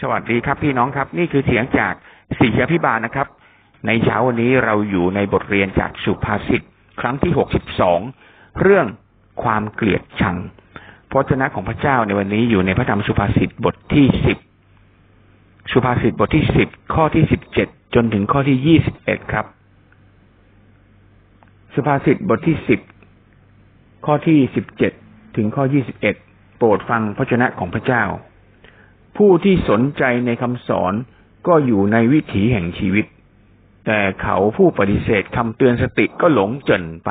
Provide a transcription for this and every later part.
สวัสดีครับพี่น้องครับ นี่คือเสียงจากศิษยพิบาลนะครับ ในเช้าวันนี้เราอยู่ในบทเรียนจากสุภาษิตครั้งที่หกสิบสองเรื่องความเกลียดชังพระเจ้าของพระเจ้าในวันนี้อยู่ในพระธรรมสุภาษิตบทที่สิบสุภาษิตบทที่สิบข้อที่สิบเจ็ดจนถึงข้อที่ยี่สิบเอ็ดครับ สุภาษิตบทที่สิบข้อที่สิบเจ็ดถึงข้อยี่สิบเอ็ดโปรดฟังพระชนะของพระเจ้า ผู้ที่สนใจในคำสอนก็อยู่ในวิถีแห่งชีวิต แต่เขาผู้ปฏิเสธคำเตือนสติก็หลงจนไป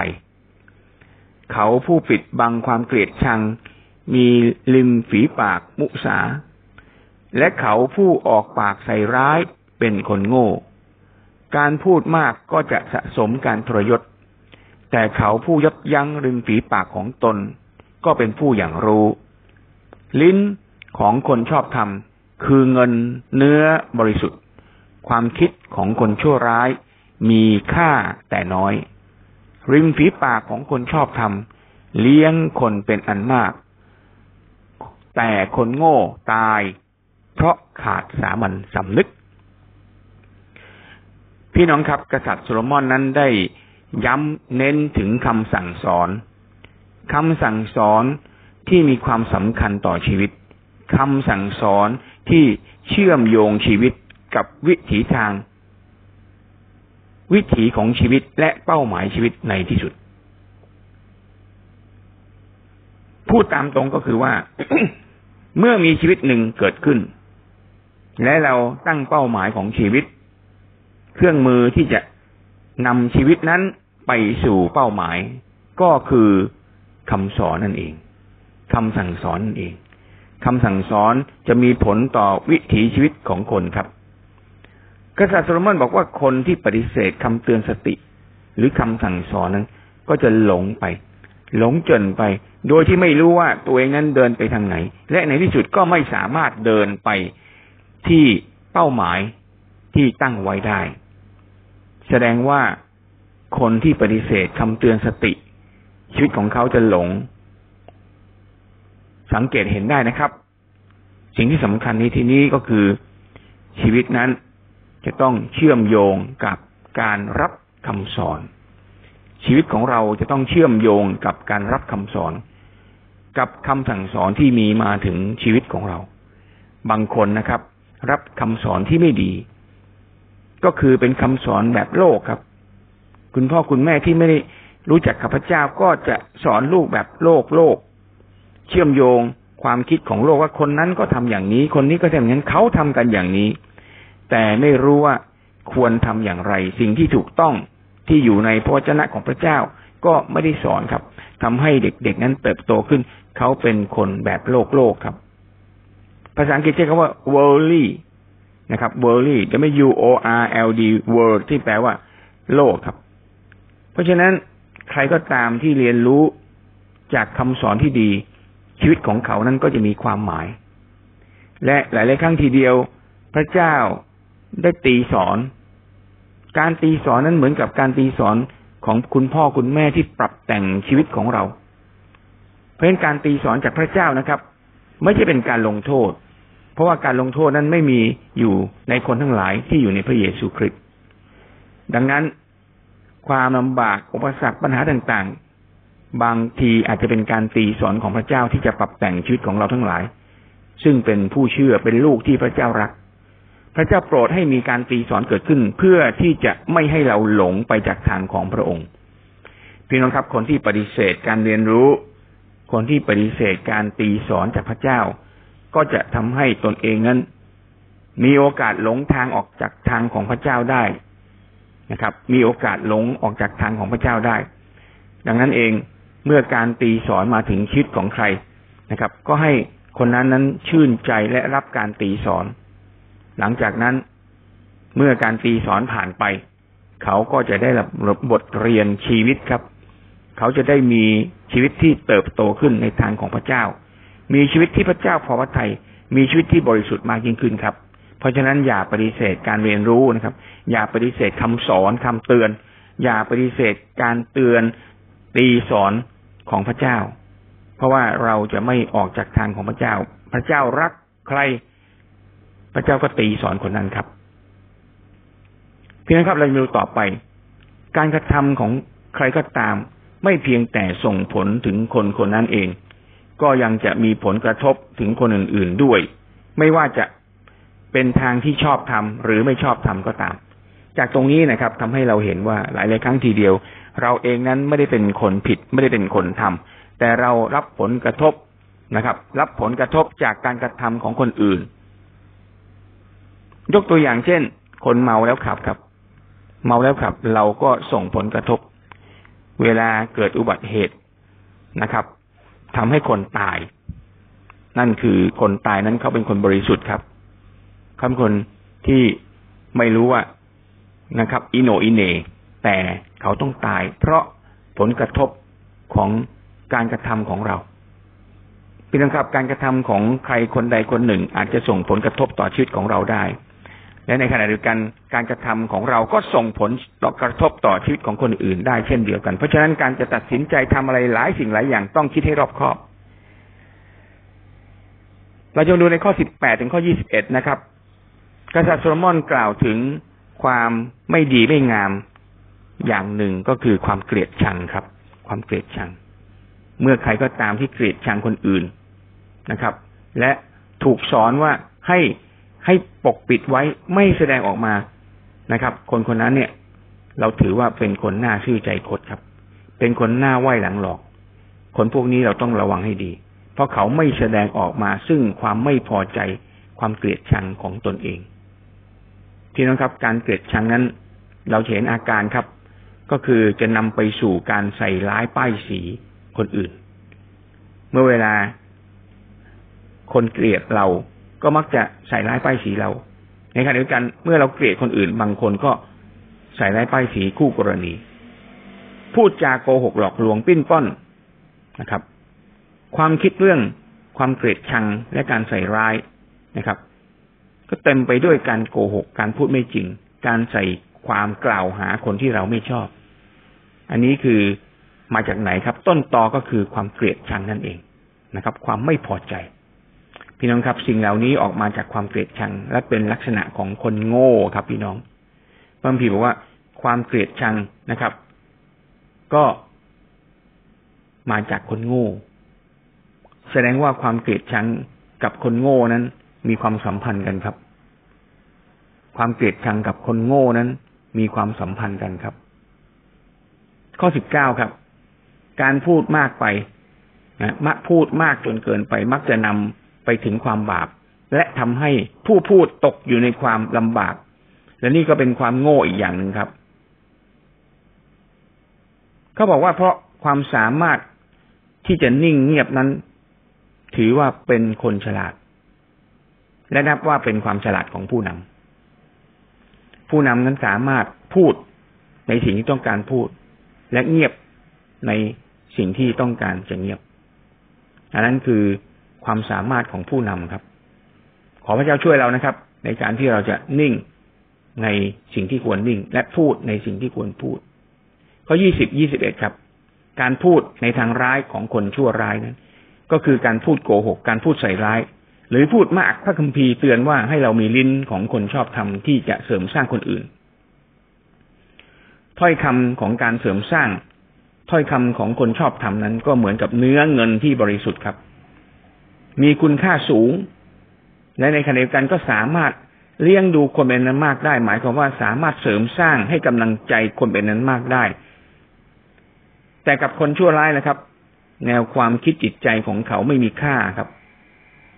เขาผู้ปิดบังความเกลียดชัง มีลิมฝีปากมุสา และเขาผู้ออกปากใส่ร้ายเป็นคนโง่ การพูดมากก็จะสะสมการทรยศ แต่เขาผู้ยับยั้งริมฝีปากของตน ก็เป็นผู้อย่างรู้ ลิ้น ของคนชอบธรรม คือเงินเนื้อบริสุทธิ์ ความคิดของคนชั่วร้าย มีค่าแต่น้อย ริมฝีปากของคนชอบธรรม เลี้ยงคนเป็นอันมาก แต่คนโง่ตาย เพราะขาดสามัญสำนึก พี่น้องครับกษัตริย์โซโลมอนนั้นได้ย้ำเน้นถึงคำสั่งสอนคำสั่งสอนที่มีความสำคัญต่อชีวิต คำสั่งสอนที่เชื่อมโยงชีวิตกับวิถีทาง วิถีของชีวิตและเป้าหมายชีวิตในที่สุด พูดตามตรงก็คือว่า เมื่อมีชีวิตหนึ่งเกิดขึ้น และเราตั้งเป้าหมายของชีวิต เครื่องมือที่จะนำชีวิตนั้นไปสู่เป้าหมาย ก็คือคำสอนนั่นเองคำสั่งสอนนั่นเอง คำสั่งสอนจะมีผลต่อวิถีชีวิตของคนครับ กษัตริย์โซโลมอนบอกว่าคนที่ปฏิเสธคำเตือนสติ หรือคำสั่งสอนนั้น ก็จะหลงไป หลงจนไป โดยที่ไม่รู้ว่าตัวเองนั้นเดินไปทางไหน และในที่สุดก็ไม่สามารถเดินไปที่เป้าหมายที่ตั้งไว้ได้ แสดงว่าคนที่ปฏิเสธคำเตือนสติ ชีวิตของเขาจะหลง สังเกตเห็นได้นะครับ สิ่งที่สำคัญในที่นี้ก็คือชีวิตนั้นจะต้องเชื่อมโยงกับการรับคำสอน ชีวิตของเราจะต้องเชื่อมโยงกับการรับคำสอน กับคำสั่งสอนที่มีมาถึงชีวิตของเรา บางคนนะครับ รับคำสอนที่ไม่ดี ก็คือเป็นคำสอนแบบโลกครับ คุณพ่อคุณแม่ที่ไม่ได้รู้จักข้าพเจ้าก็จะสอนลูกแบบโลกโลก เชื่อมโยง ความคิดของโลกว่าคนนั้นก็ทำอย่างนี้ คนนี้ก็ทำอย่างนั้นเขาทำกันอย่างนี้ แต่ไม่รู้ว่าควรทำอย่างไร สิ่งที่ถูกต้องที่อยู่ในพระวจนะของพระเจ้าก็ไม่ได้สอนครับทำให้เด็กๆนั้นเติบโตขึ้น เขาเป็นคนแบบโลกโลกครับ ภาษาอังกฤษใช้คำว่า worldly นะครับ worldly w o r l d world ที่แปลว่า โลกครับ เพราะฉะนั้นใครก็ตามที่เรียนรู้จากคำสอนที่ดี ชีวิตของเขานั้นก็จะมีความหมาย และหลาย ๆ ครั้งทีเดียว พระเจ้าได้ตีสอน การตีสอนนั้นเหมือนกับการตีสอนของคุณพ่อคุณแม่ที่ปรับแต่งชีวิตของเรา เพราะฉะนั้นการตีสอนจากพระเจ้านะครับ ไม่ใช่เป็นการลงโทษ เพราะว่าการลงโทษนั้นไม่มีอยู่ในคนทั้งหลายที่อยู่ในพระเยซูคริสต์ดังนั้นความลำบากอุปสรรคปัญหาต่าง บางทีอาจจะเป็นการตีสอนของพระเจ้าที่จะปรับแต่งชีวิตของเราทั้งหลาย ซึ่งเป็นผู้เชื่อเป็นลูกที่พระเจ้ารัก พระเจ้าโปรดให้มีการตีสอนเกิดขึ้น เพื่อที่จะไม่ให้เราหลงไปจากทางของพระองค์พี่น้องครับคนที่ปฏิเสธการเรียนรู้ คนที่ปฏิเสธการตีสอนจากพระเจ้า ก็จะทำให้ตนเองนั้น มีโอกาสหลงทางออกจากทางของพระเจ้าได้นะครับ มีโอกาสหลงออกจากทางของพระเจ้าได้ ดังนั้นเอง เมื่อการตีสอนมาถึงชีวิตของใครนะครับ ก็ให้คนนั้นนั้นชื่นใจและรับการตีสอน หลังจากนั้นเมื่อการตีสอนผ่านไป เขาก็จะได้รับบทเรียนชีวิตครับ เขาจะได้มีชีวิตที่เติบโตขึ้นในทางของพระเจ้า มีชีวิตที่พระเจ้าพอพระทัยมีชีวิตที่บริสุทธิ์มากยิ่งขึ้นครับ เพราะฉะนั้นอย่าปฏิเสธการเรียนรู้นะครับ อย่าปฏิเสธคำสอนคำเตือน อย่าปฏิเสธการเตือนตีสอน ของพระเจ้า เพราะว่าเราจะไม่ออกจากทางของพระเจ้า พระเจ้ารักใคร พระเจ้าก็ตีสอนคนนั้นครับพี่นะครับเราจะดูต่อไป การกระทำของใครก็ตาม ไม่เพียงแต่ส่งผลถึงคนคนนั้นเอง ก็ยังจะมีผลกระทบถึงคนอื่น ๆด้วย ไม่ว่าจะเป็นทางที่ชอบทำหรือไม่ชอบทำก็ตาม จากตรงนี้นะครับทำให้เราเห็นว่าหลายๆครั้งทีเดียว เราเองนั้นไม่ได้เป็นคนผิดไม่ได้เป็นคนทำแต่เรารับผลกระทบนะครับ รับผลกระทบจากการกระทำของคนอื่น ยกตัวอย่างเช่น คนเมาแล้วขับครับ เมาแล้วขับ เราก็ส่งผลกระทบ เวลาเกิดอุบัติเหตุนะครับทำให้คนตาย นั่นคือคนตายนั้นเขาเป็นคนบริสุทธิ์ครับเขาเป็นคนที่ไม่รู้ว่านะครับ อิโนอิเนแต่ เขาต้องตาย เพราะผลกระทบของการกระทำของเราพี่น้องครับการกระทำของใครคนใดคนหนึ่ง อาจจะส่งผลกระทบต่อชีวิตของเราได้ และในขณะเดียวกันการกระทำของเราก็ส่งผลต่อกระทบต่อชีวิตของคนอื่น ได้เช่นเดียวกัน เพราะฉะนั้นการจะตัดสินใจทำอะไรหลายสิ่งหลายอย่างต้องคิดให้รอบคอบ เราจะดูในข้อสิบแปดถึงข้อยี่สิบเอ็ดนะครับ กษัตริย์โซโลมอนกล่าวถึงความไม่ดีไม่งาม อย่างหนึ่งก็คือความเกลียดชังครับ ความเกลียดชัง เมื่อใครก็ตามที่เกลียดชังคนอื่นนะครับ และถูกสอนว่าให้ให้ปกปิดไว้ไม่แสดงออกมานะครับ คนคนนั้นเนี่ย เราถือว่าเป็นคนหน้าชื่อใจคดครับ เป็นคนหน้าไหวหลังหลอก คนพวกนี้เราต้องระวังให้ดี เพราะเขาไม่แสดงออกมา ซึ่งความไม่พอใจความเกลียดชังของตนเองพี่น้องครับ การเกลียดชังนั้น เราเห็นอาการครับ ก็คือจะนำไปสู่การใส่ร้ายป้ายสีคนอื่น เมื่อเวลาคนเกลียดเราก็มักจะใส่ร้ายป้ายสีเรา ในขณะเดียวกันเมื่อเราเกลียดคนอื่น บางคนก็ใส่ร้ายป้ายสีคู่กรณี พูดจาโกหกหลอกลวงปิ้นป้อนนะครับ ความคิดเรื่องความเกลียดชังและการใส่ร้ายนะครับ ก็เต็มไปด้วยการโกหก การพูดไม่จริง การใส่ความกล่าวหาคนที่เราไม่ชอบ อันนี้คือมาจากไหนครับ ต้นตอก็คือความเกลียดชังนั่นเองนะครับ ความไม่พอใจ พี่น้องครับ สิ่งเหล่านี้ออกมาจากความเกลียดชัง และเป็นลักษณะของคนโง่ครับ พี่น้องพระพีบอกว่าความเกลียดชังนะครับ ก็มาจากคนโง่ แสดงว่าความเกลียดชังกับคนโง่นั้น มีความสัมพันธ์กันครับ ความเกลียดชังกับคนโง่นั้น มีความสัมพันธ์กันครับ ข้อสิบเก้าครับ การพูดมากไปนะมักพูดมากจนเกินไป มักจะนำไปถึงความบาป และทำให้ผู้พูดตกอยู่ในความลำบาก และนี่ก็เป็นความโง่อีกอย่างหนึ่งครับเขาบอกว่าเพราะความสามารถที่จะนิ่งเงียบนั้น ถือว่าเป็นคนฉลาด และนับว่าเป็นความฉลาดของผู้นำผู้นำนั้นสามารถพูดในสิ่งที่ต้องการพูด และเงียบในสิ่งที่ต้องการจะเงียบ อันนั้นคือความสามารถของผู้นำครับ ขอพระเจ้าช่วยเรานะครับ ในการที่เราจะนิ่งในสิ่งที่ควรนิ่ง และพูดในสิ่งที่ควรพูดข้อยี่สิบยี่สิบเอ็ดครับ การพูดในทางร้ายของคนชั่วร้ายนั้น ก็คือการพูดโกหก การพูดใส่ร้าย หรือพูดมากพระคัมภีร์เตือนว่าให้เรามีลิ้นของคนชอบธรรมที่จะเสริมสร้างคนอื่น ถ้อยคำของการเสริมสร้าง ถ้อยคำของคนชอบธรรมนั้น ก็เหมือนกับเนื้อเงินที่บริสุทธิ์ครับ มีคุณค่าสูง และในขณะเดียวกันก็สามารถเลี้ยงดูคนเป็นนั้นมากได้ หมายความว่าสามารถเสริมสร้างให้กำลังใจคนเป็นนั้นมากได้ แต่กับคนชั่วร้ายนะครับ แนวความคิดจิตใจของเขาไม่มีค่าครับ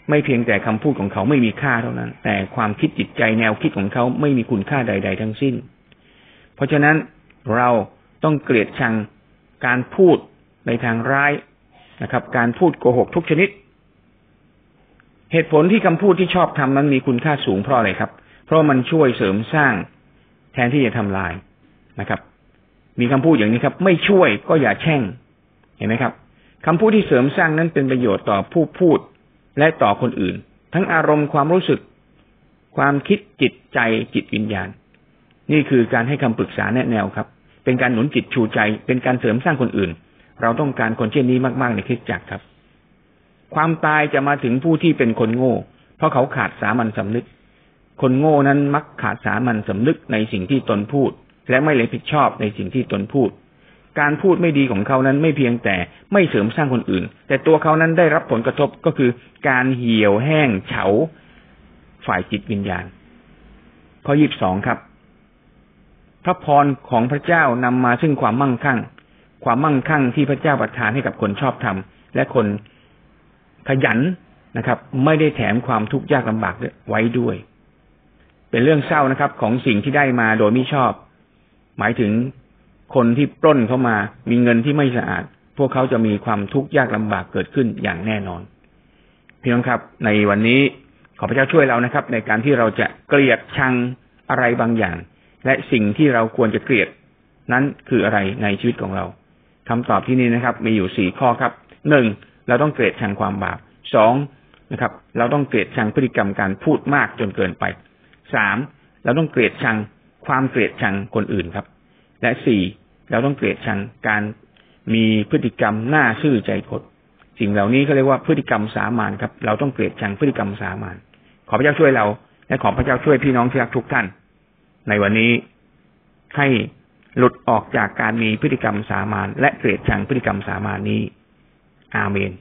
ไม่เพียงแต่คำพูดของเขาไม่มีค่าเท่านั้น แต่ความคิดจิตใจแนวคิดของเขาไม่มีคุณค่าใด ๆ ทั้งสิ้น เพราะฉะนั้น เราต้องเกลียดชังการพูดในทางร้ายนะครับ การพูดโกหกทุกชนิด เหตุผลที่คำพูดที่ชอบทำนั้นมีคุณค่าสูงเพราะอะไรครับ เพราะมันช่วยเสริมสร้างแทนที่จะทำลายนะครับ มีคำพูดอย่างนี้ครับ ไม่ช่วยก็อย่าแช่ง เห็นไหมครับคำพูดที่เสริมสร้างนั้นเป็นประโยชน์ต่อผู้พูดและต่อคนอื่น ทั้งอารมณ์ความรู้สึก ความคิดจิตใจจิตวิญญาณ นี่คือการให้คำปรึกษาแนะแนวครับ เป็นการหนุนจิตชูใจ เป็นการเสริมสร้างคนอื่น เราต้องการคนเช่นนี้มาก ๆ ในคริสตจักรครับ ความตายจะมาถึงผู้ที่เป็นคนโง่ เพราะเขาขาดสามัญสำนึก คนโง่นั้นมักขาดสามัญสำนึกในสิ่งที่ตนพูด และไม่รับผิดชอบในสิ่งที่ตนพูด การพูดไม่ดีของเขานั้นไม่เพียงแต่ไม่เสริมสร้างคนอื่น แต่ตัวเขานั้นได้รับผลกระทบก็คือ การเหี่ยวแห้งเฉาฝ่ายจิตวิญญาณข้อยีบสองครับ พระพรของพระเจ้านำมาซึ่งความมั่งคั่ง ความมั่งคั่งที่พระเจ้าประทานให้กับคนชอบธรรมและคนขยันนะครับ ไม่ได้แถมความทุกข์ยากลำบากไว้ด้วย เป็นเรื่องเศร้านะครับ ของสิ่งที่ได้มาโดยไม่ชอบ หมายถึงคนที่ปล้นเข้ามา มีเงินที่ไม่สะอาด พวกเขาจะมีความทุกข์ยากลำบากเกิดขึ้นอย่างแน่นอนพี่น้องครับ ในวันนี้ขอพระเจ้าช่วยเรานะครับ ในการที่เราจะเกลียดชังอะไรบางอย่าง และสิ่งที่เราควรจะเกลียด นั้นคืออะไรในชีวิตของเราคำตอบที่นี่นะครับ มีอยู่สี่ข้อครับหนึ่งเราต้องเกลียดชังความบาปสองนะครับ เราต้องเกลียดชังพฤติกรรมการพูดมากจนเกินไปสามเราต้องเกลียดชังความเกลียดชังคนอื่นครับ และสี่เราต้องเกลียดชังการมีพฤติกรรมหน้าชื่อใจคดสิ่งเหล่านี้เขาเรียกว่าพฤติกรรมสามานครับ เราต้องเกลียดชังพฤติกรรมสามานขอพระเจ้าช่วยเรา และขอพระเจ้าช่วยพี่น้องที่รักทุกท่าน ในวันนี้ให้หลุดออกจากการมีพฤติกรรมสามานและเกลียดชังพฤติกรรมสามานนี้ อาเมน